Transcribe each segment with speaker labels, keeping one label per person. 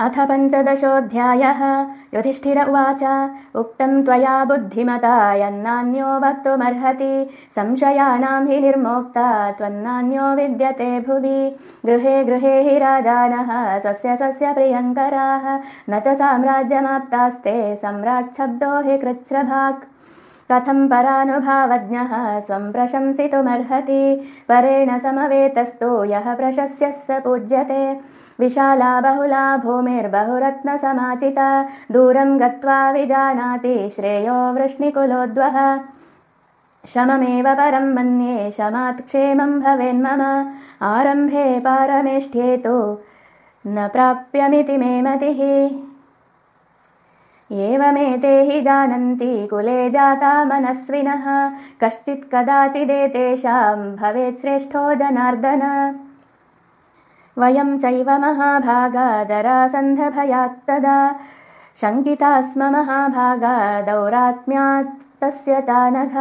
Speaker 1: अथ पञ्चदशोऽध्यायः। युधिष्ठिर उवाच उक्तम् त्वया बुद्धिमता यन्नान्यो वक्तुमर्हति। संशयानां हि निर्मोक्ता त्वन्नान्यो विद्यते भुवि। गृहे गृहे हि राजानः स्वस्य स्वस्य प्रियङ्कराः। न च साम्राज्यमाप्तास्ते सम्राट्शब्दो हि कृच्छ्रभाक्। कथम् परानुभावज्ञः स्वम् प्रशंसितुमर्हति। परेण समवेतस्तु यः प्रशस्यः स पूज्यते विशाला बहुला भूमिर्बहुरत्नसमाचिता दूरं गत्वा विजानाति श्रेयो वृष्णिकुलोद्वः। शममेव परं मन्ये शमात् क्षेमं भवेन्मम आरम्भे पारमेष्ठ्येतु न प्राप्यमिति मे मतिः। एवमेते हि जानन्ति कुले जाता मनस्विनः। कश्चित् कदाचिदेतेषां भवेत् श्रेष्ठो जनार्दन वयं चैव महाभागा जरासन्धभयात्तदा शङ्किता स्म महाभागा दौरात्म्यात् तस्य चानघ।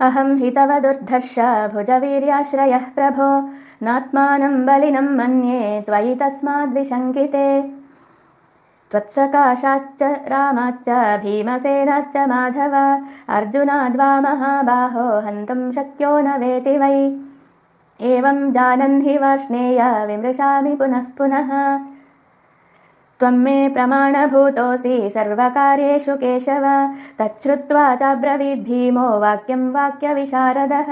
Speaker 1: अहं हि तव दुर्धर्ष भुजवीर्याश्रयः प्रभो। नात्मानं बलिनं मन्ये त्वयि तस्माद्विशङ्किते। त्वत्सकाशाच्च रामाच्च भीमसेनाच्च माधव। अर्जुनाद्वा महाबाहो हन्तुं शक्यो न वेति वै एवं जानन् हि वार्ष्णेय विमृशामि पुनः पुनः। त्वं मे प्रमाणभूतोऽसि सर्वकार्येषु केशव। तच्छ्रुत्वा चाब्रवीद्भीमो वाक्यं वाक्यविशारदः